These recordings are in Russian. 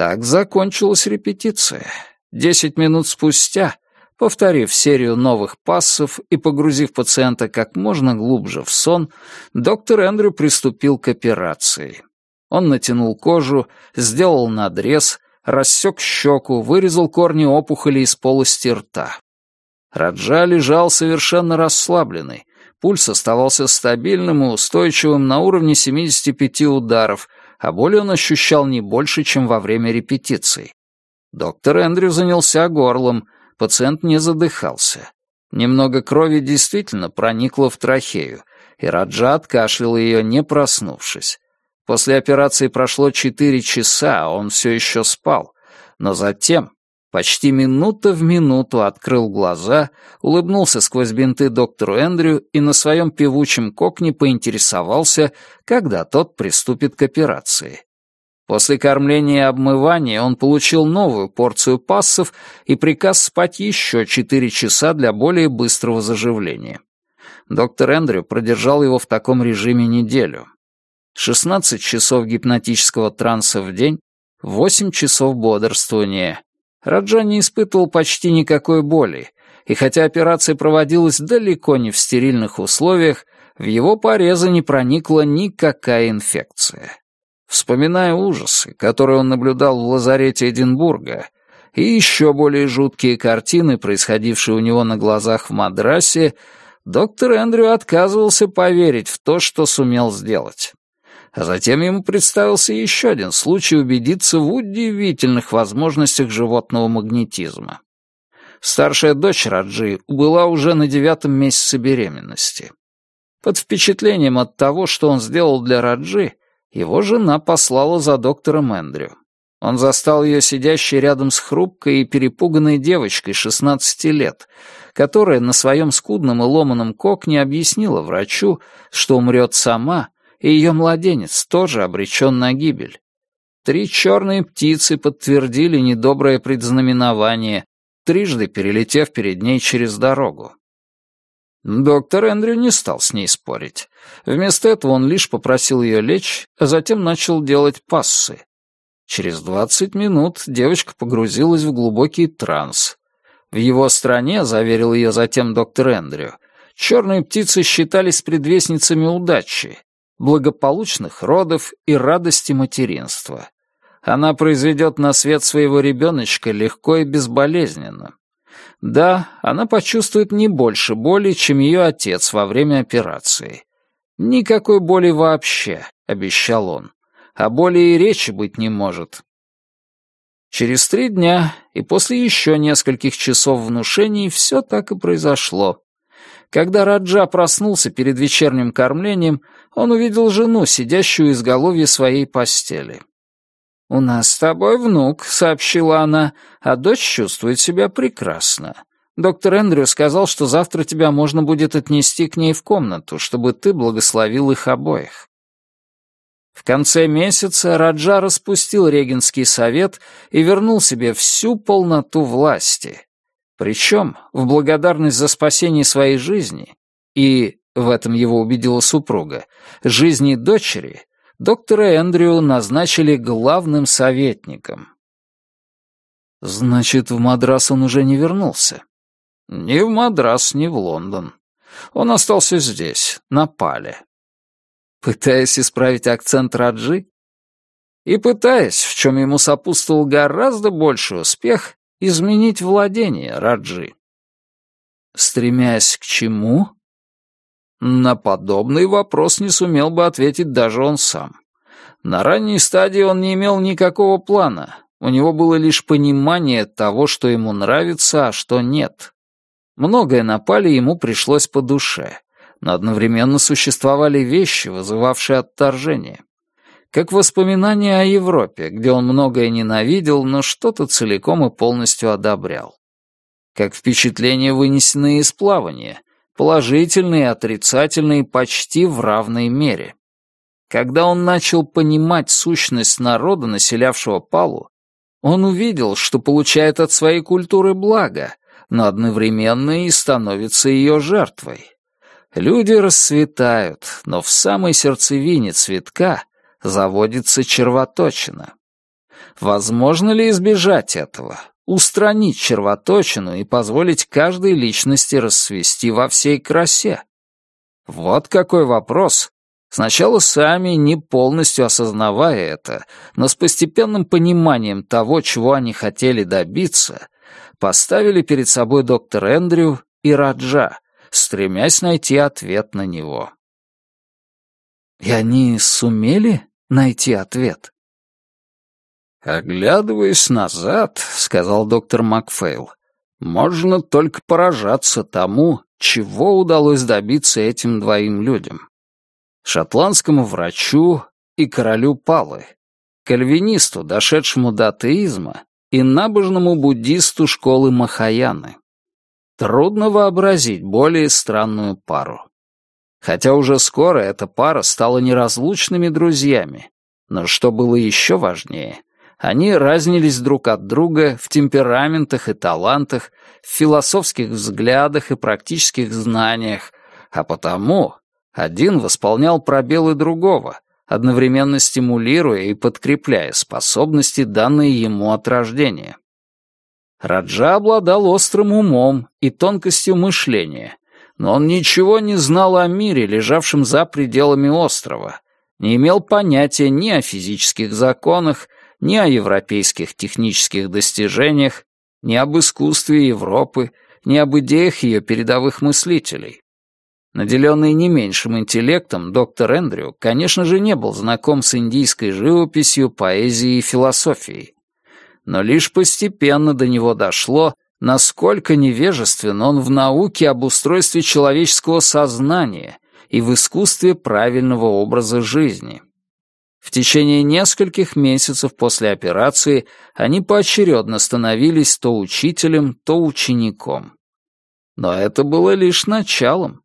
Так закончилась репетиция. Десять минут спустя, повторив серию новых пассов и погрузив пациента как можно глубже в сон, доктор Эндрю приступил к операции. Он натянул кожу, сделал надрез, рассек щеку, вырезал корни опухоли из полости рта. Раджа лежал совершенно расслабленный, пульс оставался стабильным и устойчивым на уровне 75 ударов, а боли он ощущал не больше, чем во время репетиций. Доктор Эндрю занялся горлом, пациент не задыхался. Немного крови действительно проникло в трахею, и Раджа откашлял ее, не проснувшись. После операции прошло четыре часа, а он все еще спал. Но затем, почти минута в минуту, открыл глаза, улыбнулся сквозь бинты доктору Эндрю и на своем певучем кокне поинтересовался, когда тот приступит к операции. После кормления и обмывания он получил новую порцию пассов и приказ спать еще четыре часа для более быстрого заживления. Доктор Эндрю продержал его в таком режиме неделю. 16 часов гипнотического транса в день, 8 часов бодрствования. Раджа не испытывал почти никакой боли, и хотя операция проводилась далеко не в стерильных условиях, в его порезы не проникла никакая инфекция. Вспоминая ужасы, которые он наблюдал в лазарете Эдинбурга, и еще более жуткие картины, происходившие у него на глазах в Мадрасе, доктор Эндрю отказывался поверить в то, что сумел сделать а затем ему представился еще один случай убедиться в удивительных возможностях животного магнетизма. Старшая дочь Раджи была уже на девятом месяце беременности. Под впечатлением от того, что он сделал для Раджи, его жена послала за доктором Эндрю. Он застал ее сидящей рядом с хрупкой и перепуганной девочкой 16 лет, которая на своем скудном и ломаном кокне объяснила врачу, что умрет сама, и ее младенец тоже обречен на гибель. Три черные птицы подтвердили недоброе предзнаменование, трижды перелетев перед ней через дорогу. Доктор Эндрю не стал с ней спорить. Вместо этого он лишь попросил ее лечь, а затем начал делать пассы. Через двадцать минут девочка погрузилась в глубокий транс. В его стране, заверил ее затем доктор Эндрю, черные птицы считались предвестницами удачи, благополучных родов и радости материнства. Она произведет на свет своего ребеночка легко и безболезненно. Да, она почувствует не больше боли, чем ее отец во время операции. Никакой боли вообще, обещал он. А боли и речи быть не может. Через три дня и после еще нескольких часов внушений все так и произошло. Когда Раджа проснулся перед вечерним кормлением, он увидел жену, сидящую у изголовья своей постели. «У нас с тобой внук», — сообщила она, — «а дочь чувствует себя прекрасно. Доктор Эндрю сказал, что завтра тебя можно будет отнести к ней в комнату, чтобы ты благословил их обоих». В конце месяца Раджа распустил регенский совет и вернул себе всю полноту власти. Причем, в благодарность за спасение своей жизни, и, в этом его убедила супруга, жизни дочери, доктора Эндрю назначили главным советником. Значит, в Мадрас он уже не вернулся? Ни в Мадрас, ни в Лондон. Он остался здесь, на Пале. Пытаясь исправить акцент Раджи? И пытаясь, в чем ему сопутствовал гораздо больший успех, изменить владение Раджи. Стремясь к чему? На подобный вопрос не сумел бы ответить даже он сам. На ранней стадии он не имел никакого плана, у него было лишь понимание того, что ему нравится, а что нет. Многое на Пале ему пришлось по душе, но одновременно существовали вещи, вызывавшие отторжение как воспоминание о Европе, где он многое ненавидел, но что-то целиком и полностью одобрял. Как впечатления, вынесенные из плавания, положительные и отрицательные почти в равной мере. Когда он начал понимать сущность народа, населявшего Палу, он увидел, что получает от своей культуры благо, но одновременно и становится ее жертвой. Люди расцветают, но в самой сердцевине цветка заводится червоточина. Возможно ли избежать этого? Устранить червоточину и позволить каждой личности расцвести во всей красе? Вот какой вопрос. Сначала сами, не полностью осознавая это, но с постепенным пониманием того, чего они хотели добиться, поставили перед собой доктор Эндрю и Раджа, стремясь найти ответ на него. И они сумели найти ответ? «Оглядываясь назад», — сказал доктор Макфейл, — «можно только поражаться тому, чего удалось добиться этим двоим людям. Шотландскому врачу и королю Палы, кальвинисту, дошедшему до атеизма, и набожному буддисту школы Махаяны. Трудно вообразить более странную пару. Хотя уже скоро эта пара стала неразлучными друзьями, но что было еще важнее, они разнились друг от друга в темпераментах и талантах, в философских взглядах и практических знаниях, а потому один восполнял пробелы другого, одновременно стимулируя и подкрепляя способности, данные ему от рождения. Раджа обладал острым умом и тонкостью мышления, но он ничего не знал о мире, лежавшем за пределами острова, не имел понятия ни о физических законах, ни о европейских технических достижениях, ни об искусстве Европы, ни об идеях ее передовых мыслителей. Наделенный не меньшим интеллектом, доктор Эндрю, конечно же, не был знаком с индийской живописью, поэзией и философией. Но лишь постепенно до него дошло, насколько невежествен он в науке об устройстве человеческого сознания и в искусстве правильного образа жизни. В течение нескольких месяцев после операции они поочередно становились то учителем, то учеником. Но это было лишь началом.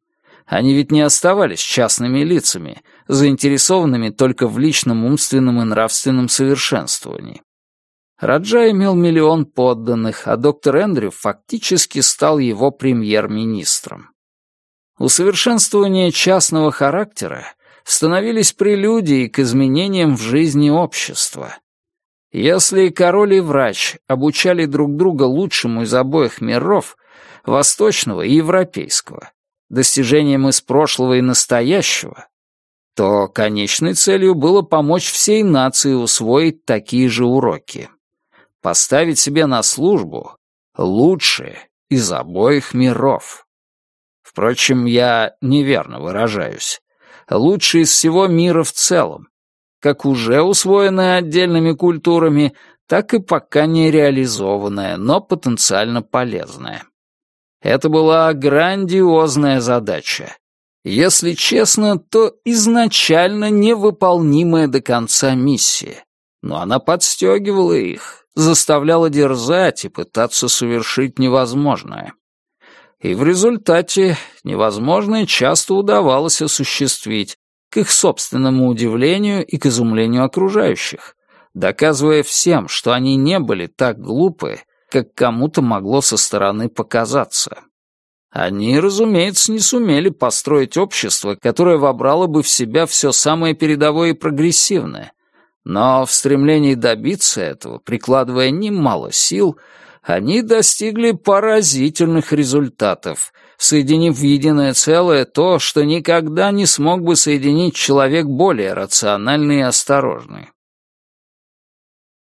Они ведь не оставались частными лицами, заинтересованными только в личном умственном и нравственном совершенствовании. Раджа имел миллион подданных, а доктор Эндрю фактически стал его премьер-министром. Усовершенствование частного характера становились прелюдией к изменениям в жизни общества. Если король и врач обучали друг друга лучшему из обоих миров, восточного и европейского, достижением из прошлого и настоящего, то конечной целью было помочь всей нации усвоить такие же уроки. Поставить себе на службу лучшее из обоих миров. Впрочем, я неверно выражаюсь. Лучшее из всего мира в целом, как уже усвоенное отдельными культурами, так и пока не реализованное, но потенциально полезное. Это была грандиозная задача. Если честно, то изначально невыполнимая до конца миссия. Но она подстегивала их, заставляла дерзать и пытаться совершить невозможное. И в результате невозможное часто удавалось осуществить, к их собственному удивлению и к изумлению окружающих, доказывая всем, что они не были так глупы, как кому-то могло со стороны показаться. Они, разумеется, не сумели построить общество, которое вобрало бы в себя все самое передовое и прогрессивное. Но в стремлении добиться этого, прикладывая немало сил, они достигли поразительных результатов, соединив в единое целое то, что никогда не смог бы соединить человек более рациональный и осторожный.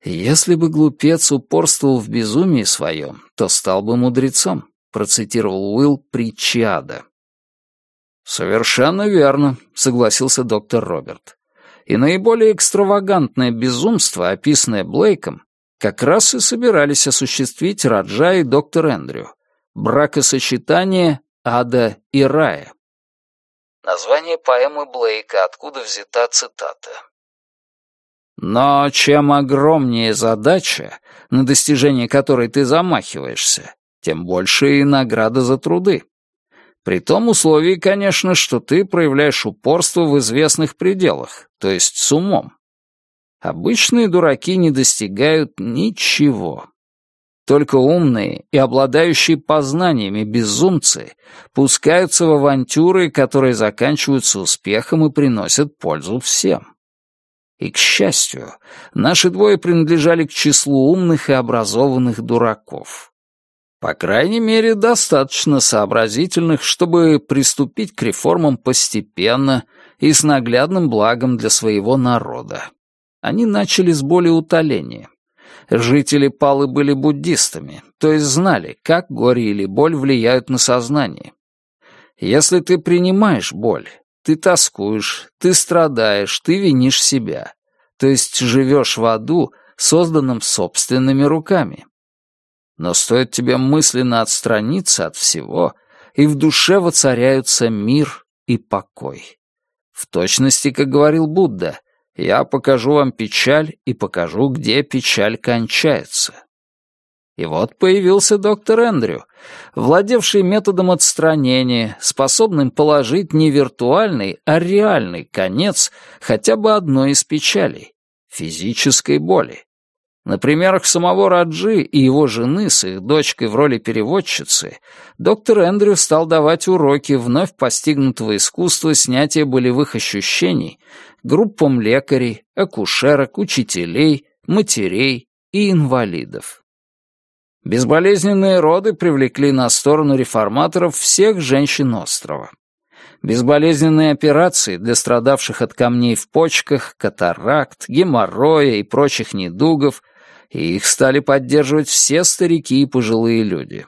«Если бы глупец упорствовал в безумии своем, то стал бы мудрецом», процитировал Уилл притчи ада. «Совершенно верно», — согласился доктор Роберт. «И наиболее экстравагантное безумство, описанное Блейком, как раз и собирались осуществить Раджа и доктор Эндрю. Бракосочетание ада и рая». Название поэмы Блейка, откуда взята цитата. Но чем огромнее задача, на достижение которой ты замахиваешься, тем больше и награда за труды. При том условии, конечно, что ты проявляешь упорство в известных пределах, то есть с умом. Обычные дураки не достигают ничего. Только умные и обладающие познаниями безумцы пускаются в авантюры, которые заканчиваются успехом и приносят пользу всем. И, к счастью, наши двое принадлежали к числу умных и образованных дураков. По крайней мере, достаточно сообразительных, чтобы приступить к реформам постепенно и с наглядным благом для своего народа. Они начали с боли утоления. Жители Палы были буддистами, то есть знали, как горе или боль влияют на сознание. Если ты принимаешь боль, ты тоскуешь, ты страдаешь, ты винишь себя, то есть живешь в аду, созданном собственными руками. Но стоит тебе мысленно отстраниться от всего, и в душе воцаряются мир и покой. В точности, как говорил Будда, я покажу вам печаль и покажу, где печаль кончается. И вот появился доктор Эндрю, владевший методом отстранения, способным положить не виртуальный, а реальный конец хотя бы одной из печалей — физической боли. На примерах самого Раджи и его жены с их дочкой в роли переводчицы доктор Эндрю стал давать уроки вновь постигнутого искусства снятия болевых ощущений группам лекарей, акушерок, учителей, матерей и инвалидов. Безболезненные роды привлекли на сторону реформаторов всех женщин острова. Безболезненные операции для страдавших от камней в почках, катаракт, геморроя и прочих недугов – и их стали поддерживать все старики и пожилые люди.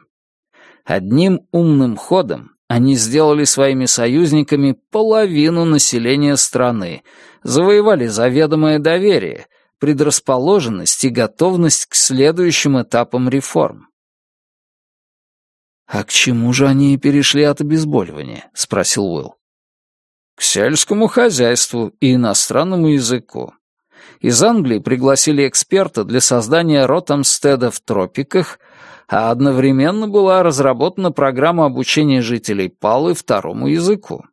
Одним умным ходом они сделали своими союзниками половину населения страны, завоевали заведомое доверие, предрасположенность и готовность к следующим этапам реформ. «А к чему же они перешли от обезболивания?» — спросил Уилл. «К сельскому хозяйству и иностранному языку из Англии пригласили эксперта для создания Ротамстеда в тропиках, а одновременно была разработана программа обучения жителей Палы второму языку.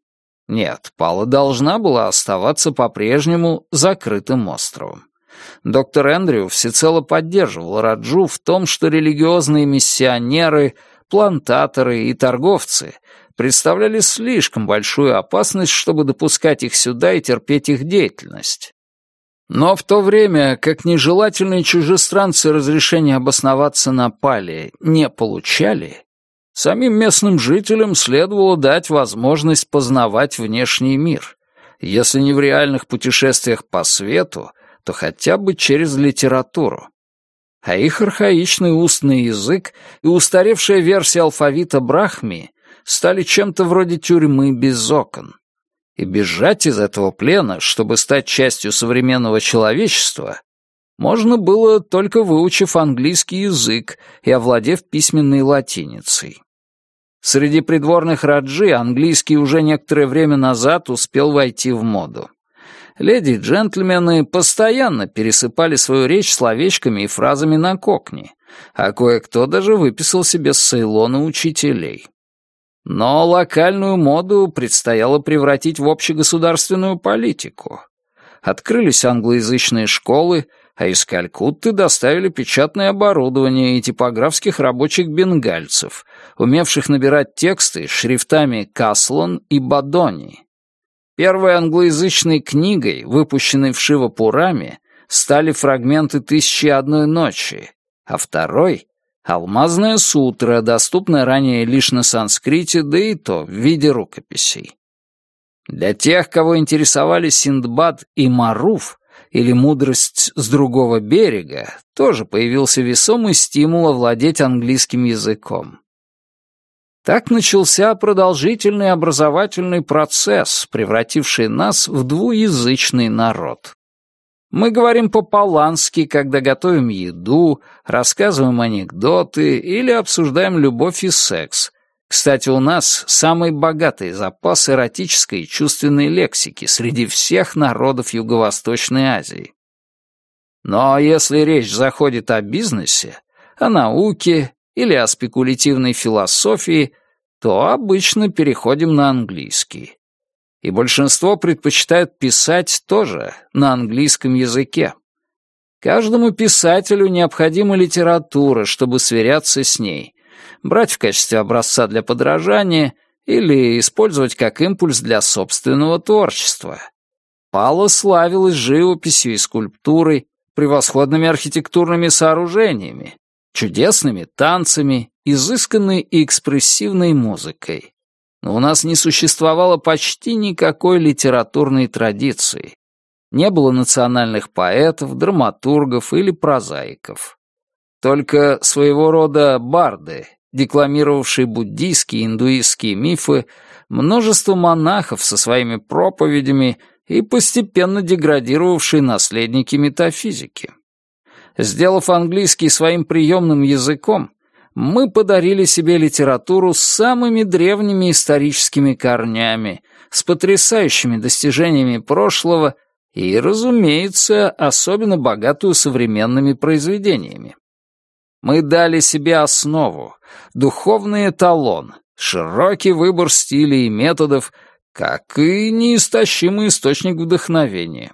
Нет, Пала должна была оставаться по-прежнему закрытым островом. Доктор Эндрю всецело поддерживал Раджу в том, что религиозные миссионеры, плантаторы и торговцы представляли слишком большую опасность, чтобы допускать их сюда и терпеть их деятельность. Но в то время, как нежелательные чужестранцы разрешения обосноваться на Пале не получали, самим местным жителям следовало дать возможность познавать внешний мир, если не в реальных путешествиях по свету, то хотя бы через литературу. А их архаичный устный язык и устаревшая версия алфавита Брахми стали чем-то вроде тюрьмы без окон и бежать из этого плена, чтобы стать частью современного человечества, можно было только выучив английский язык и овладев письменной латиницей. Среди придворных раджи английский уже некоторое время назад успел войти в моду. Леди и джентльмены постоянно пересыпали свою речь словечками и фразами на кокни, а кое-кто даже выписал себе с Цейлона учителей. Но локальную моду предстояло превратить в общегосударственную политику. Открылись англоязычные школы, а из Калькутты доставили печатное оборудование и типографских рабочих бенгальцев, умевших набирать тексты шрифтами Каслон и Бадони. Первой англоязычной книгой, выпущенной в Шивапураме, стали фрагменты «Тысячи одной ночи», а второй Алмазная сутра, доступная ранее лишь на санскрите, да и то в виде рукописей. Для тех, кого интересовали Синдбад и Маруф, или мудрость с другого берега, тоже появился весомый стимул овладеть английским языком. Так начался продолжительный образовательный процесс, превративший нас в двуязычный народ. Мы говорим по-полански, когда готовим еду, рассказываем анекдоты или обсуждаем любовь и секс. Кстати, у нас самый богатый запас эротической и чувственной лексики среди всех народов Юго-Восточной Азии. Но если речь заходит о бизнесе, о науке или о спекулятивной философии, то обычно переходим на английский и большинство предпочитают писать тоже на английском языке. Каждому писателю необходима литература, чтобы сверяться с ней, брать в качестве образца для подражания или использовать как импульс для собственного творчества. Пала славилась живописью и скульптурой, превосходными архитектурными сооружениями, чудесными танцами, изысканной и экспрессивной музыкой. Но у нас не существовало почти никакой литературной традиции. Не было национальных поэтов, драматургов или прозаиков. Только своего рода барды, декламировавшие буддийские и индуистские мифы, множество монахов со своими проповедями и постепенно деградировавшие наследники метафизики. Сделав английский своим приемным языком, мы подарили себе литературу с самыми древними историческими корнями, с потрясающими достижениями прошлого и, разумеется, особенно богатую современными произведениями. Мы дали себе основу, духовный эталон, широкий выбор стилей и методов, как и неистощимый источник вдохновения.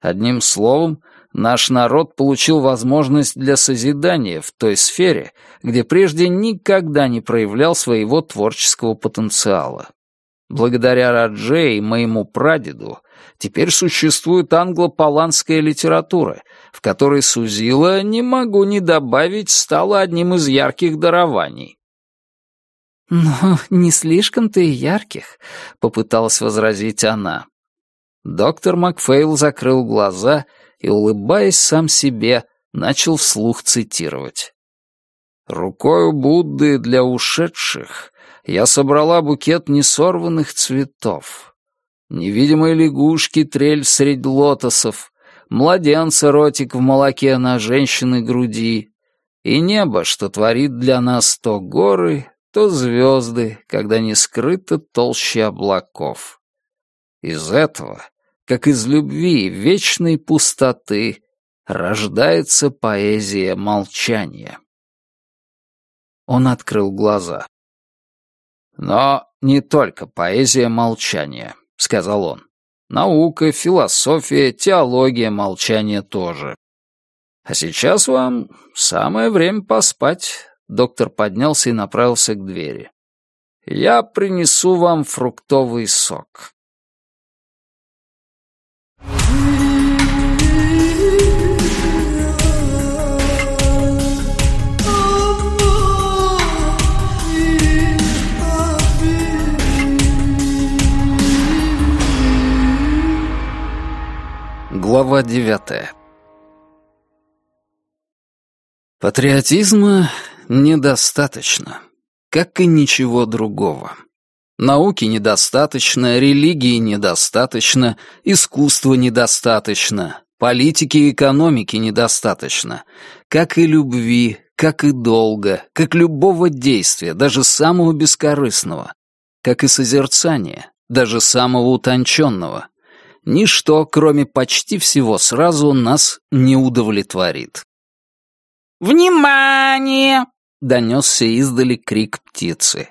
Одним словом, наш народ получил возможность для созидания в той сфере, где прежде никогда не проявлял своего творческого потенциала. Благодаря Радже и моему прадеду теперь существует англо-паланская литература, в которой Сузила, не могу не добавить, стала одним из ярких дарований. «Но не слишком-то и ярких», — попыталась возразить она. Доктор Макфейл закрыл глаза и, улыбаясь сам себе, начал вслух цитировать. «Рукою Будды для ушедших я собрала букет несорванных цветов. Невидимой лягушки трель средь лотосов, младенца ротик в молоке на женщины груди, и небо, что творит для нас то горы, то звезды, когда не скрыто толще облаков. Из этого как из любви вечной пустоты рождается поэзия молчания. Он открыл глаза. «Но не только поэзия молчания», — сказал он. «Наука, философия, теология молчания тоже. А сейчас вам самое время поспать». Доктор поднялся и направился к двери. «Я принесу вам фруктовый сок». Глава девятая Патриотизма недостаточно, как и ничего другого. Науки недостаточно, религии недостаточно, искусства недостаточно, политики и экономики недостаточно, как и любви, как и долга, как любого действия, даже самого бескорыстного, как и созерцания, даже самого утонченного. Ничто, кроме почти всего сразу, нас не удовлетворит. «Внимание!» — донесся издали крик птицы.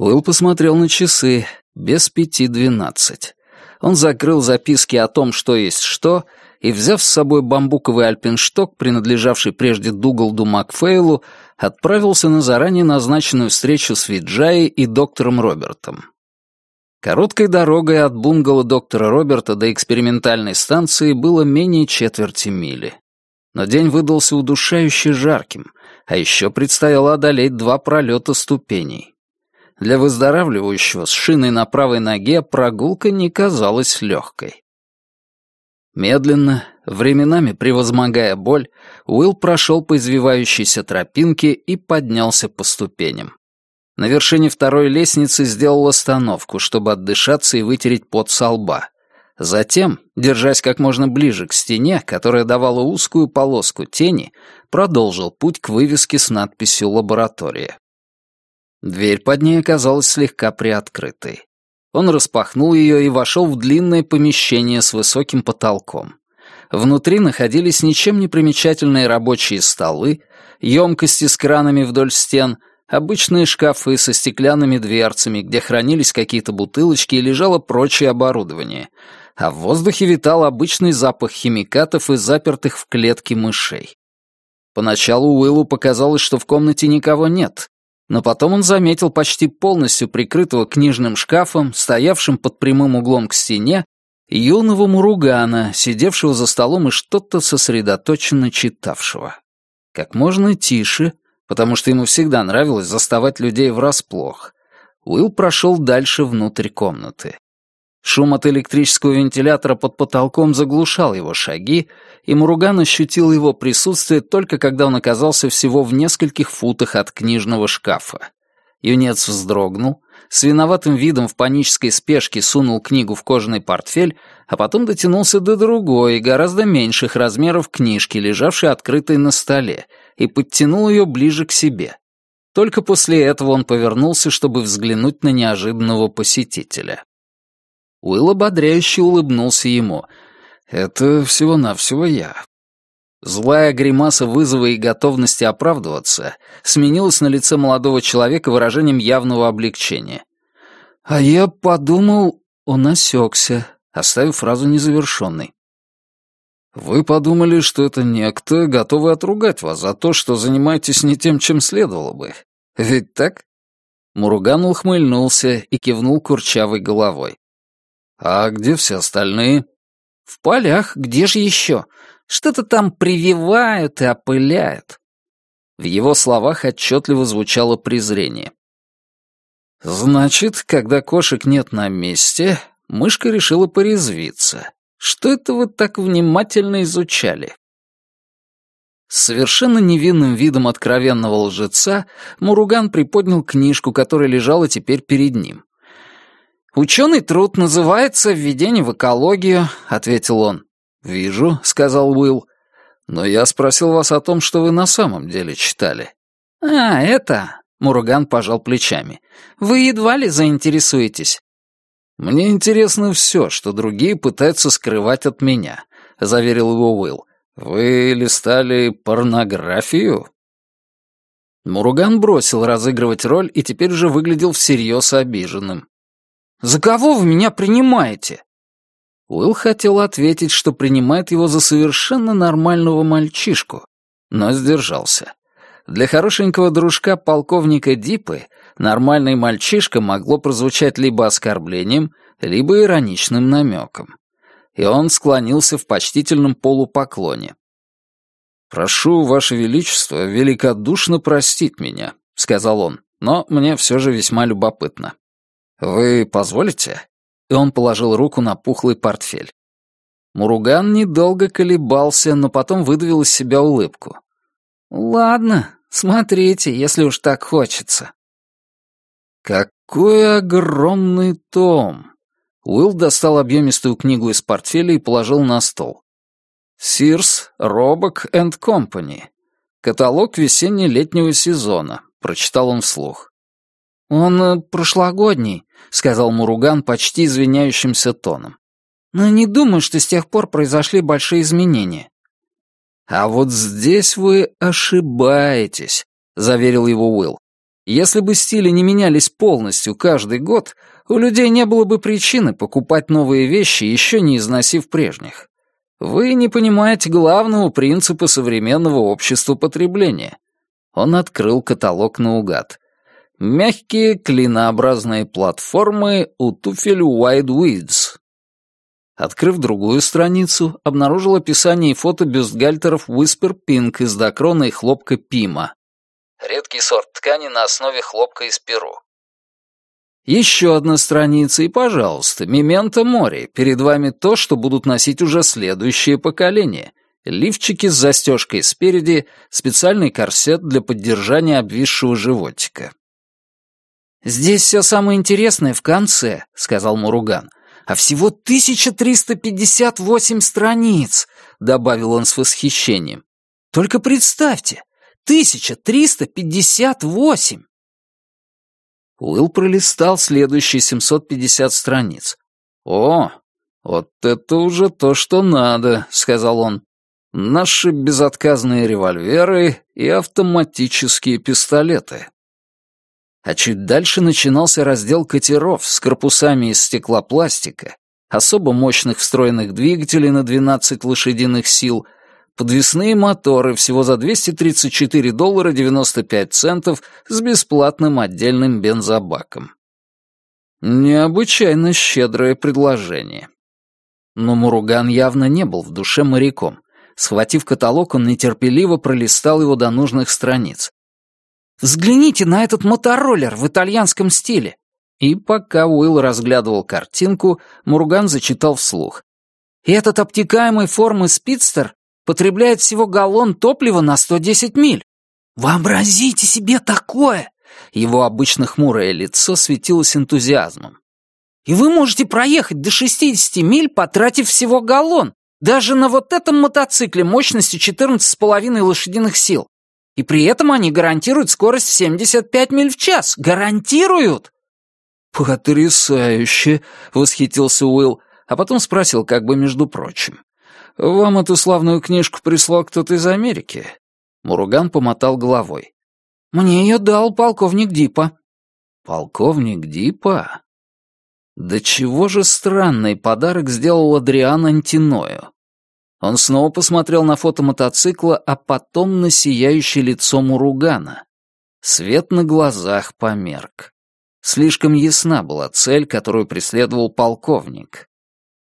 Уилл посмотрел на часы. Без пяти двенадцать. Он закрыл записки о том, что есть что, и, взяв с собой бамбуковый альпиншток, принадлежавший прежде Дугалду Макфейлу, отправился на заранее назначенную встречу с Виджаей и доктором Робертом. Короткой дорогой от бунгало доктора Роберта до экспериментальной станции было менее четверти мили. Но день выдался удушающе жарким, а еще предстояло одолеть два пролета ступеней. Для выздоравливающего с шиной на правой ноге прогулка не казалась легкой. Медленно, временами превозмогая боль, Уилл прошел по извивающейся тропинке и поднялся по ступеням. На вершине второй лестницы сделал остановку, чтобы отдышаться и вытереть пот со лба. Затем, держась как можно ближе к стене, которая давала узкую полоску тени, продолжил путь к вывеске с надписью «Лаборатория». Дверь под ней оказалась слегка приоткрытой. Он распахнул ее и вошел в длинное помещение с высоким потолком. Внутри находились ничем не примечательные рабочие столы, емкости с кранами вдоль стен, обычные шкафы со стеклянными дверцами, где хранились какие-то бутылочки и лежало прочее оборудование, а в воздухе витал обычный запах химикатов и запертых в клетке мышей. Поначалу Уиллу показалось, что в комнате никого нет, но потом он заметил почти полностью прикрытого книжным шкафом, стоявшим под прямым углом к стене, юного Муругана, сидевшего за столом и что-то сосредоточенно читавшего. Как можно тише, потому что ему всегда нравилось заставать людей врасплох, Уилл прошел дальше внутрь комнаты. Шум от электрического вентилятора под потолком заглушал его шаги, и Муруган ощутил его присутствие только когда он оказался всего в нескольких футах от книжного шкафа. Юнец вздрогнул, с виноватым видом в панической спешке сунул книгу в кожаный портфель, а потом дотянулся до другой, гораздо меньших размеров книжки, лежавшей открытой на столе, и подтянул ее ближе к себе. Только после этого он повернулся, чтобы взглянуть на неожиданного посетителя. Уилл ободряюще улыбнулся ему. «Это всего-навсего я. Злая гримаса вызова и готовности оправдываться сменилась на лице молодого человека выражением явного облегчения. «А я подумал...» Он осекся, оставив фразу незавершенной. «Вы подумали, что это некто, готовый отругать вас за то, что занимаетесь не тем, чем следовало бы. Ведь так?» Муруган ухмыльнулся и кивнул курчавой головой. «А где все остальные?» «В полях, где же еще? Что-то там прививают и опыляют. В его словах отчетливо звучало презрение. Значит, когда кошек нет на месте, мышка решила порезвиться. Что это вы так внимательно изучали? Совершенно невинным видом откровенного лжеца Муруган приподнял книжку, которая лежала теперь перед ним. «Ученый труд называется «Введение в экологию», — ответил он. «Вижу», — сказал Уилл. «Но я спросил вас о том, что вы на самом деле читали». «А, это...» — Муруган пожал плечами. «Вы едва ли заинтересуетесь». «Мне интересно все, что другие пытаются скрывать от меня», — заверил его Уилл. «Вы листали порнографию?» Муруган бросил разыгрывать роль и теперь уже выглядел всерьез обиженным. «За кого вы меня принимаете?» Уилл хотел ответить, что принимает его за совершенно нормального мальчишку, но сдержался. Для хорошенького дружка полковника Дипы нормальный мальчишка могло прозвучать либо оскорблением, либо ироничным намеком. И он склонился в почтительном полупоклоне. «Прошу, Ваше Величество, великодушно простить меня», — сказал он, «но мне все же весьма любопытно. Вы позволите?» и он положил руку на пухлый портфель. Муруган недолго колебался, но потом выдавил из себя улыбку. «Ладно, смотрите, если уж так хочется». «Какой огромный том!» Уилл достал объемистую книгу из портфеля и положил на стол. «Сирс, Робок энд Компани. Каталог весенне-летнего сезона», — прочитал он вслух. «Он э, прошлогодний», — сказал Муруган почти извиняющимся тоном. «Но не думаю, что с тех пор произошли большие изменения». «А вот здесь вы ошибаетесь», — заверил его Уилл. «Если бы стили не менялись полностью каждый год, у людей не было бы причины покупать новые вещи, еще не износив прежних. Вы не понимаете главного принципа современного общества потребления». Он открыл каталог наугад. Мягкие клинообразные платформы у туфель White Weeds. Открыв другую страницу, обнаружил описание и фото бюстгальтеров Whisper Pink из докрона и хлопка Пима. Редкий сорт ткани на основе хлопка из Перу. Еще одна страница, и, пожалуйста, мементо море. Перед вами то, что будут носить уже следующее поколение. Лифчики с застежкой спереди, специальный корсет для поддержания обвисшего животика. «Здесь все самое интересное в конце», — сказал Муруган. «А всего 1358 страниц», — добавил он с восхищением. «Только представьте, 1358!» Уилл пролистал следующие 750 страниц. «О, вот это уже то, что надо», — сказал он. «Наши безотказные револьверы и автоматические пистолеты». А чуть дальше начинался раздел катеров с корпусами из стеклопластика, особо мощных встроенных двигателей на 12 лошадиных сил, подвесные моторы всего за 234 доллара 95 центов с бесплатным отдельным бензобаком. Необычайно щедрое предложение. Но Муруган явно не был в душе моряком. Схватив каталог, он нетерпеливо пролистал его до нужных страниц. «Взгляните на этот мотороллер в итальянском стиле!» И пока Уилл разглядывал картинку, Муруган зачитал вслух. «И этот обтекаемой формы спидстер потребляет всего галлон топлива на 110 миль. Вообразите себе такое!» Его обычно хмурое лицо светилось энтузиазмом. «И вы можете проехать до 60 миль, потратив всего галлон, даже на вот этом мотоцикле мощностью 14,5 лошадиных сил. И при этом они гарантируют скорость в 75 миль в час. Гарантируют!» «Потрясающе!» — восхитился Уилл, а потом спросил как бы между прочим. «Вам эту славную книжку прислал кто-то из Америки?» Муруган помотал головой. «Мне ее дал полковник Дипа». «Полковник Дипа?» Да чего же странный подарок сделал Адриан Антиною. Он снова посмотрел на фото мотоцикла, а потом на сияющее лицо Муругана. Свет на глазах померк. Слишком ясна была цель, которую преследовал полковник.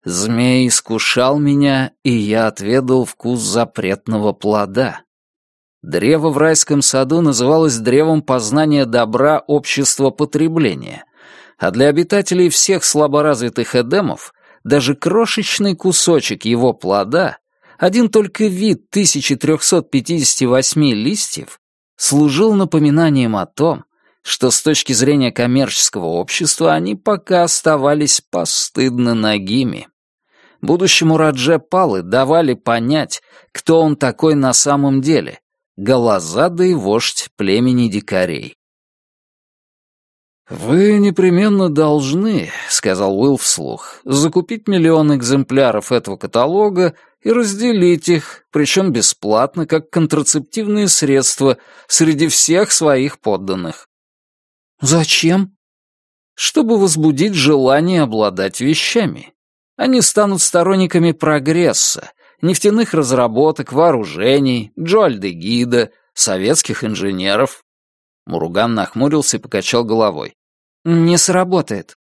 Змей искушал меня, и я отведал вкус запретного плода. Древо в райском саду называлось древом познания добра общества потребления, а для обитателей всех слаборазвитых эдемов даже крошечный кусочек его плода, один только вид 1358 листьев, служил напоминанием о том, что с точки зрения коммерческого общества они пока оставались постыдно нагими. Будущему Радже Палы давали понять, кто он такой на самом деле — голозадый вождь племени дикарей. «Вы непременно должны, — сказал Уилл вслух, — закупить миллион экземпляров этого каталога и разделить их, причем бесплатно, как контрацептивные средства, среди всех своих подданных. «Зачем?» «Чтобы возбудить желание обладать вещами. Они станут сторонниками прогресса, нефтяных разработок, вооружений, Джоальдегида, советских инженеров». Муруган нахмурился и покачал головой. «Не сработает».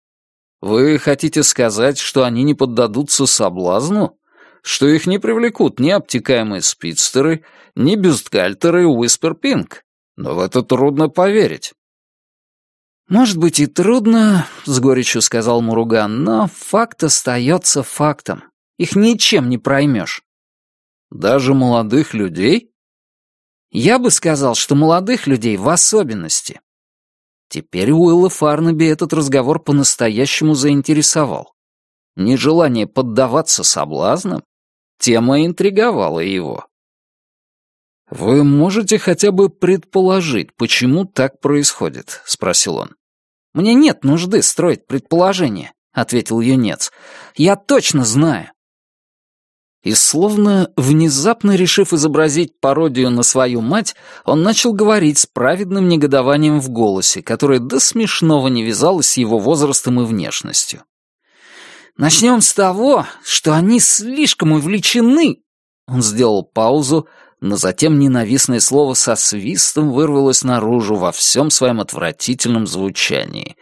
«Вы хотите сказать, что они не поддадутся соблазну? Что их не привлекут ни обтекаемые спидстеры, ни бюстгальтеры Уиспер Пинк? Но в это трудно поверить». «Может быть и трудно», — с горечью сказал Муруган, «но факт остается фактом. Их ничем не проймешь». «Даже молодых людей?» «Я бы сказал, что молодых людей в особенности». Теперь Уилла Фарнаби этот разговор по-настоящему заинтересовал. Нежелание поддаваться соблазнам? Тема интриговала его. «Вы можете хотя бы предположить, почему так происходит?» — спросил он. «Мне нет нужды строить предположения», — ответил юнец. «Я точно знаю». И словно внезапно решив изобразить пародию на свою мать, он начал говорить с праведным негодованием в голосе, которое до смешного не вязалось с его возрастом и внешностью. «Начнем с того, что они слишком увлечены...» Он сделал паузу, но затем ненавистное слово со свистом вырвалось наружу во всем своем отвратительном звучании.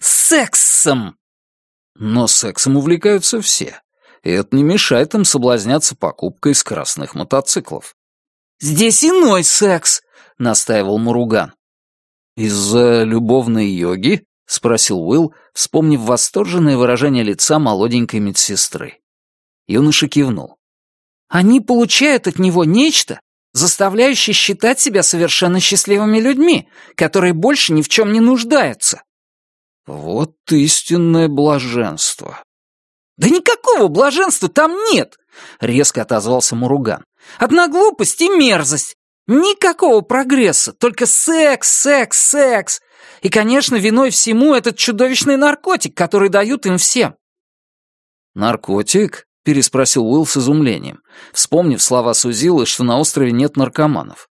«Сексом!» Но сексом увлекаются все, и это не мешает им соблазняться покупкой скоростных мотоциклов. «Здесь иной секс!» — настаивал Муруган. «Из-за любовной йоги?» — спросил Уилл, вспомнив восторженное выражение лица молоденькой медсестры. Юноша кивнул. Они получают от него нечто, заставляющее считать себя совершенно счастливыми людьми, которые больше ни в чем не нуждаются. Вот истинное блаженство. Да никакого блаженства там нет, резко отозвался Муруган. Одна глупость и мерзость. Никакого прогресса, только секс, секс, секс. И, конечно, виной всему этот чудовищный наркотик, который дают им всем. Наркотик? переспросил Уилл с изумлением, вспомнив слова Сузилы, что на острове нет наркоманов.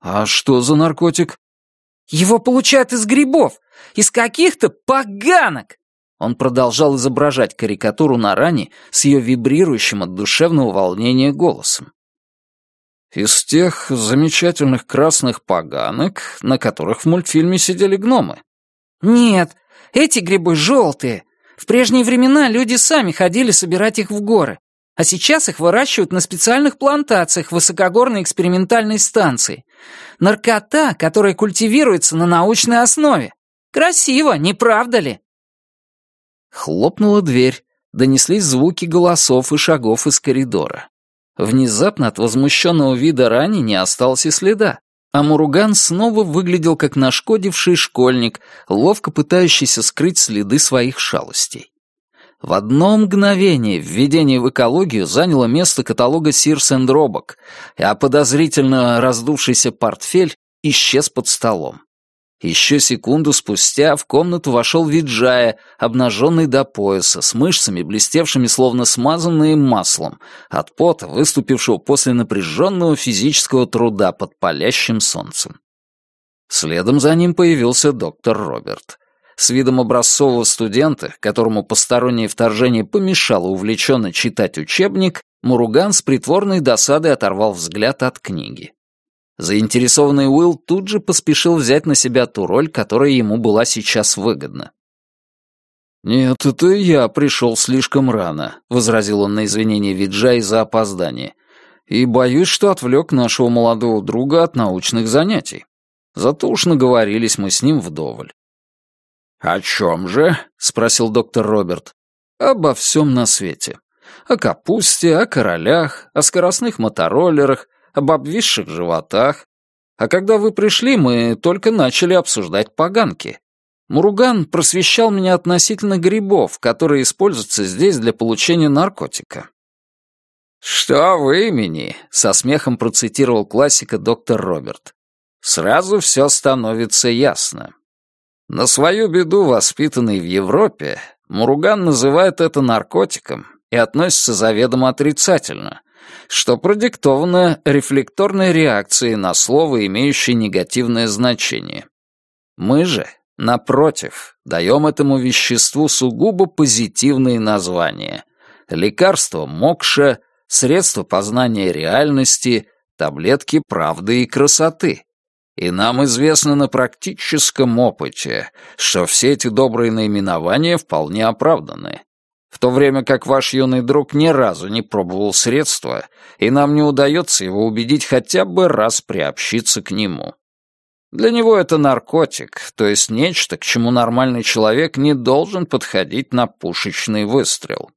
«А что за наркотик?» «Его получают из грибов, из каких-то поганок!» Он продолжал изображать карикатуру на ране с ее вибрирующим от душевного волнения голосом. «Из тех замечательных красных поганок, на которых в мультфильме сидели гномы?» «Нет, эти грибы желтые, В прежние времена люди сами ходили собирать их в горы, а сейчас их выращивают на специальных плантациях высокогорной экспериментальной станции. Наркота, которая культивируется на научной основе. Красиво, не правда ли?» Хлопнула дверь, донеслись звуки голосов и шагов из коридора. Внезапно от возмущенного вида Рани не осталось и следа, а Муруган снова выглядел как нашкодивший школьник, ловко пытающийся скрыть следы своих шалостей. В одно мгновение введение в экологию заняло место каталога Сирс энд Робок, а подозрительно раздувшийся портфель исчез под столом. Еще секунду спустя в комнату вошел Виджая, обнаженный до пояса, с мышцами, блестевшими словно смазанные маслом, от пота, выступившего после напряженного физического труда под палящим солнцем. Следом за ним появился доктор Роберт. С видом образцового студента, которому постороннее вторжение помешало увлеченно читать учебник, Муруган с притворной досадой оторвал взгляд от книги. Заинтересованный Уилл тут же поспешил взять на себя ту роль, которая ему была сейчас выгодна. «Нет, это я пришел слишком рано», — возразил он на извинение Виджай за опоздание. «И боюсь, что отвлек нашего молодого друга от научных занятий. Зато уж наговорились мы с ним вдоволь». «О чем же?» — спросил доктор Роберт. «Обо всем на свете. О капусте, о королях, о скоростных мотороллерах, об обвисших животах. А когда вы пришли, мы только начали обсуждать поганки. Муруган просвещал меня относительно грибов, которые используются здесь для получения наркотика. «Что в имени?» — со смехом процитировал классика доктор Роберт. «Сразу все становится ясно. На свою беду, воспитанный в Европе, Муруган называет это наркотиком и относится заведомо отрицательно, что продиктовано рефлекторной реакцией на слово, имеющее негативное значение. Мы же, напротив, даем этому веществу сугубо позитивные названия. Лекарство мокша, средство познания реальности, таблетки правды и красоты. И нам известно на практическом опыте, что все эти добрые наименования вполне оправданы в то время как ваш юный друг ни разу не пробовал средства, и нам не удается его убедить хотя бы раз приобщиться к нему. Для него это наркотик, то есть нечто, к чему нормальный человек не должен подходить на пушечный выстрел.